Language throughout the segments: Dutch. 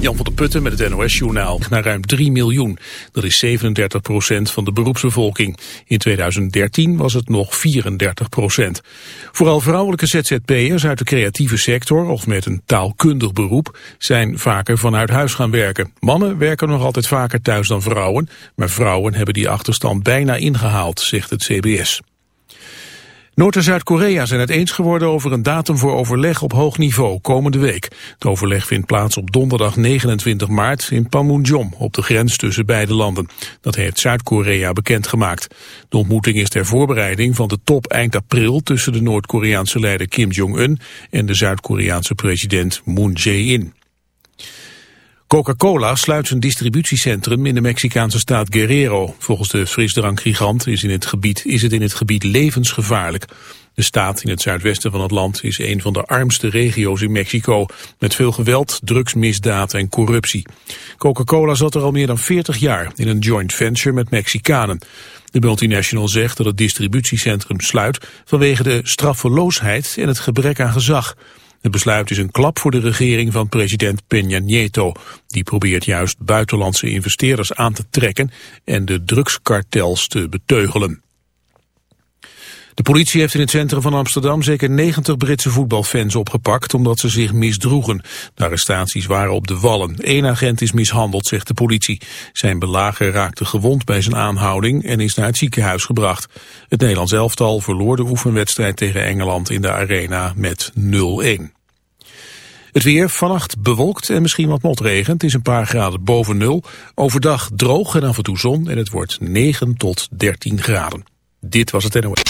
Jan van der Putten met het NOS-journaal naar ruim 3 miljoen. Dat is 37 procent van de beroepsbevolking. In 2013 was het nog 34 procent. Vooral vrouwelijke ZZP'ers uit de creatieve sector of met een taalkundig beroep zijn vaker vanuit huis gaan werken. Mannen werken nog altijd vaker thuis dan vrouwen, maar vrouwen hebben die achterstand bijna ingehaald, zegt het CBS. Noord- en Zuid-Korea zijn het eens geworden over een datum voor overleg op hoog niveau komende week. Het overleg vindt plaats op donderdag 29 maart in Panmunjom, op de grens tussen beide landen. Dat heeft Zuid-Korea bekendgemaakt. De ontmoeting is ter voorbereiding van de top eind april tussen de Noord-Koreaanse leider Kim Jong-un en de Zuid-Koreaanse president Moon Jae-in. Coca-Cola sluit zijn distributiecentrum in de Mexicaanse staat Guerrero. Volgens de frisdrankgigant is, in het gebied, is het in het gebied levensgevaarlijk. De staat in het zuidwesten van het land is een van de armste regio's in Mexico... met veel geweld, drugsmisdaad en corruptie. Coca-Cola zat er al meer dan 40 jaar in een joint venture met Mexicanen. De multinational zegt dat het distributiecentrum sluit... vanwege de straffeloosheid en het gebrek aan gezag... Het besluit is een klap voor de regering van president Peña Nieto. Die probeert juist buitenlandse investeerders aan te trekken en de drugskartels te beteugelen. De politie heeft in het centrum van Amsterdam zeker 90 Britse voetbalfans opgepakt omdat ze zich misdroegen. De arrestaties waren op de wallen. Eén agent is mishandeld, zegt de politie. Zijn belager raakte gewond bij zijn aanhouding en is naar het ziekenhuis gebracht. Het Nederlands elftal verloor de oefenwedstrijd tegen Engeland in de arena met 0-1. Het weer vannacht bewolkt en misschien wat motregen. Het is een paar graden boven nul. Overdag droog en af en toe zon en het wordt 9 tot 13 graden. Dit was het NOS.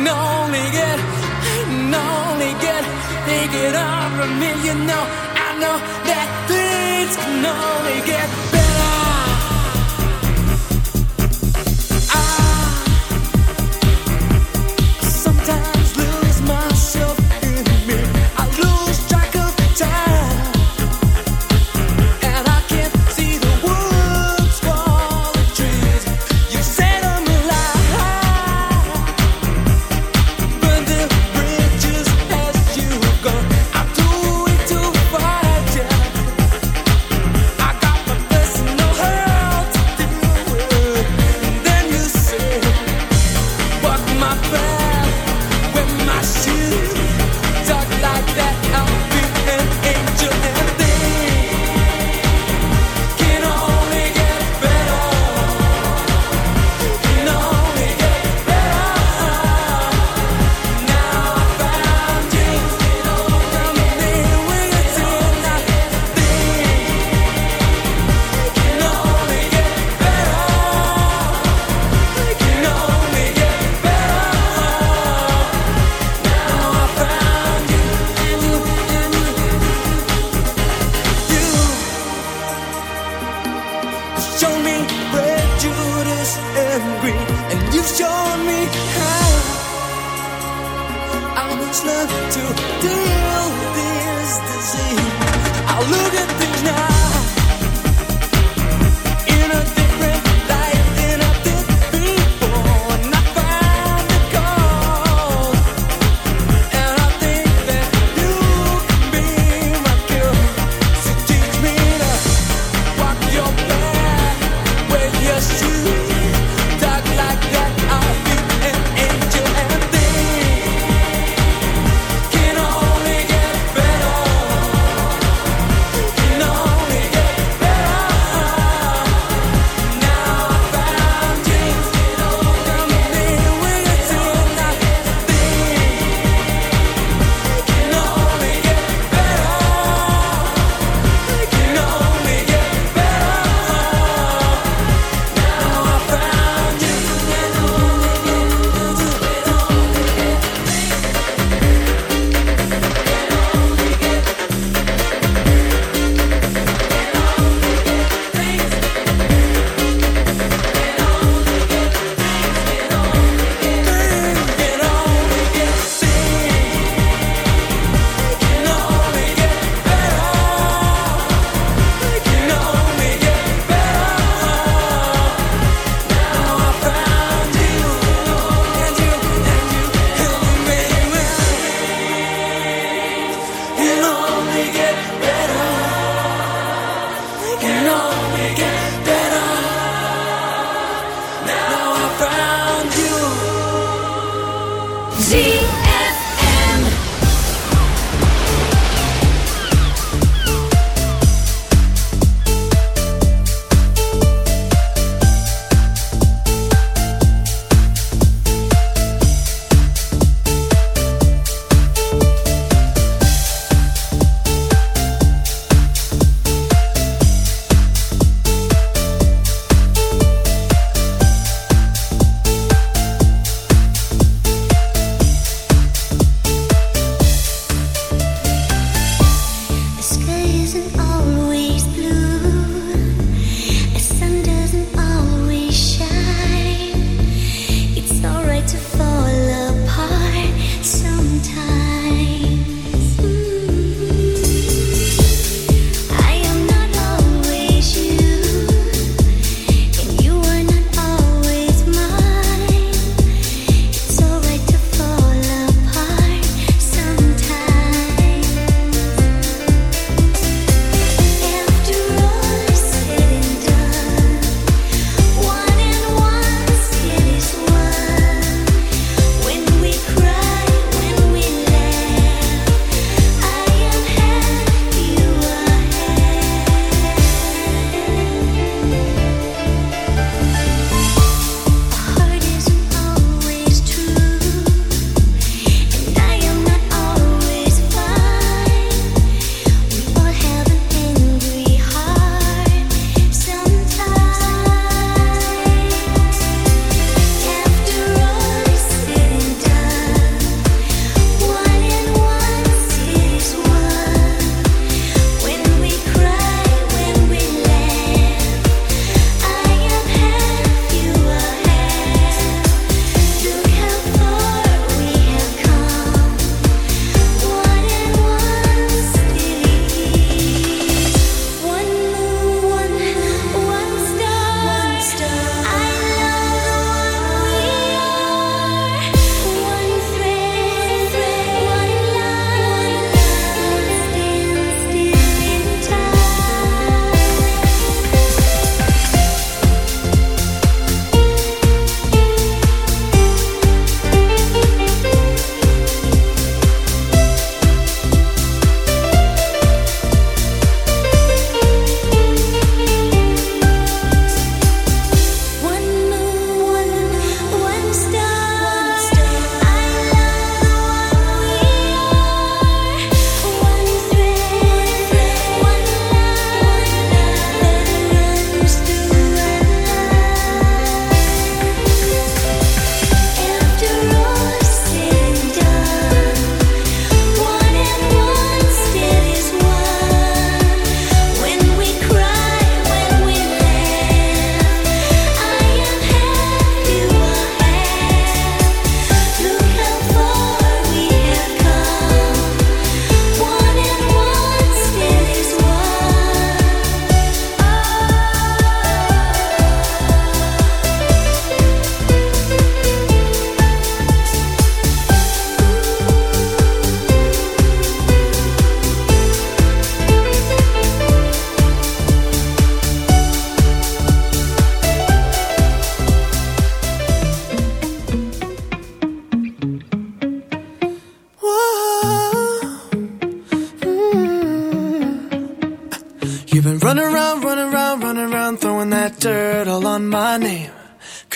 can only get, I can only get, they get over me. You know, I know that things can only get better.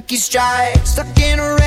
lucky strike, stuck in a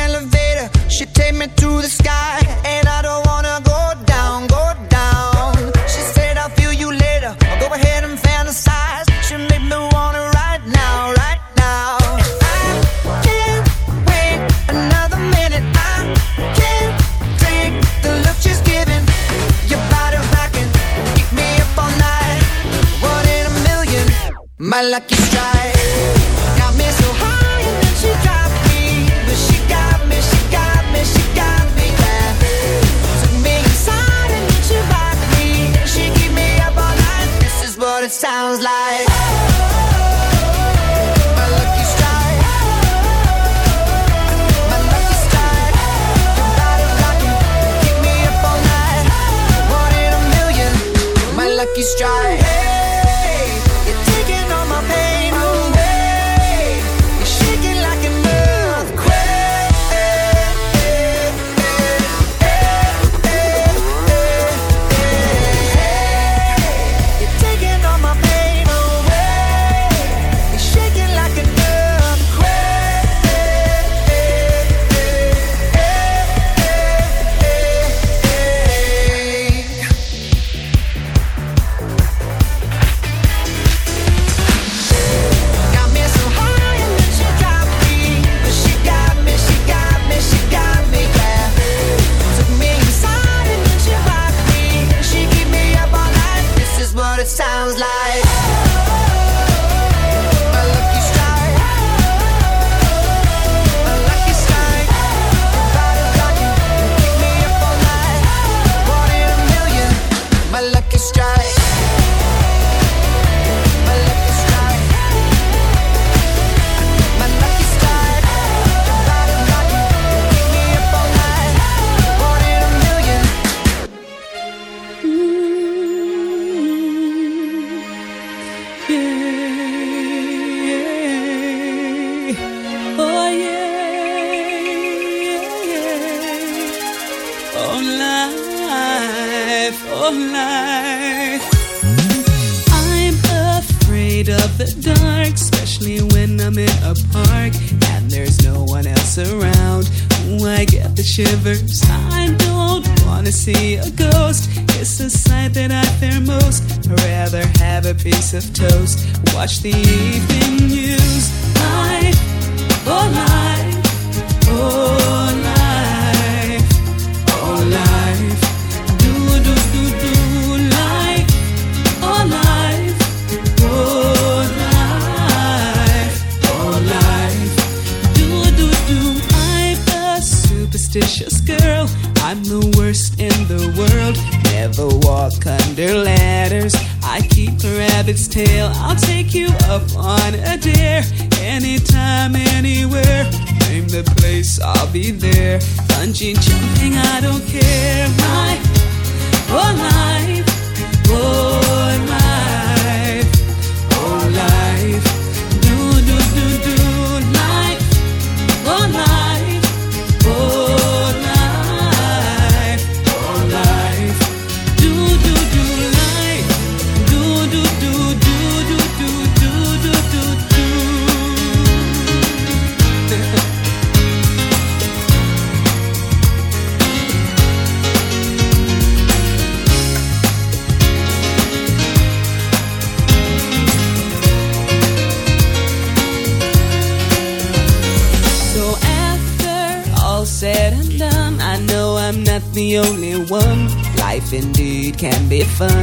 of toast. Watch the be fun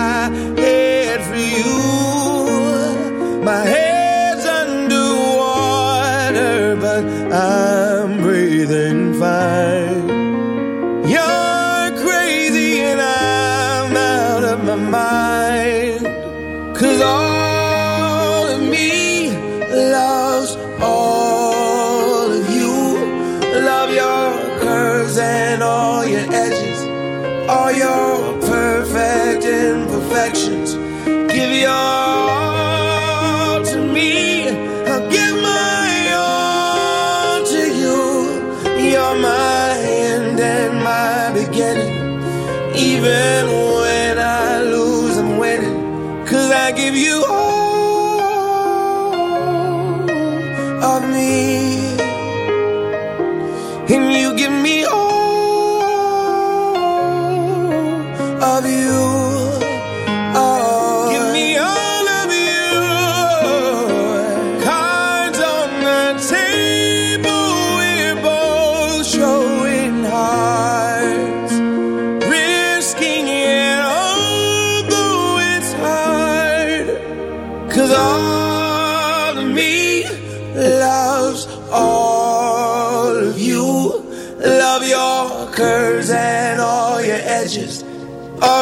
my head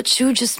what you just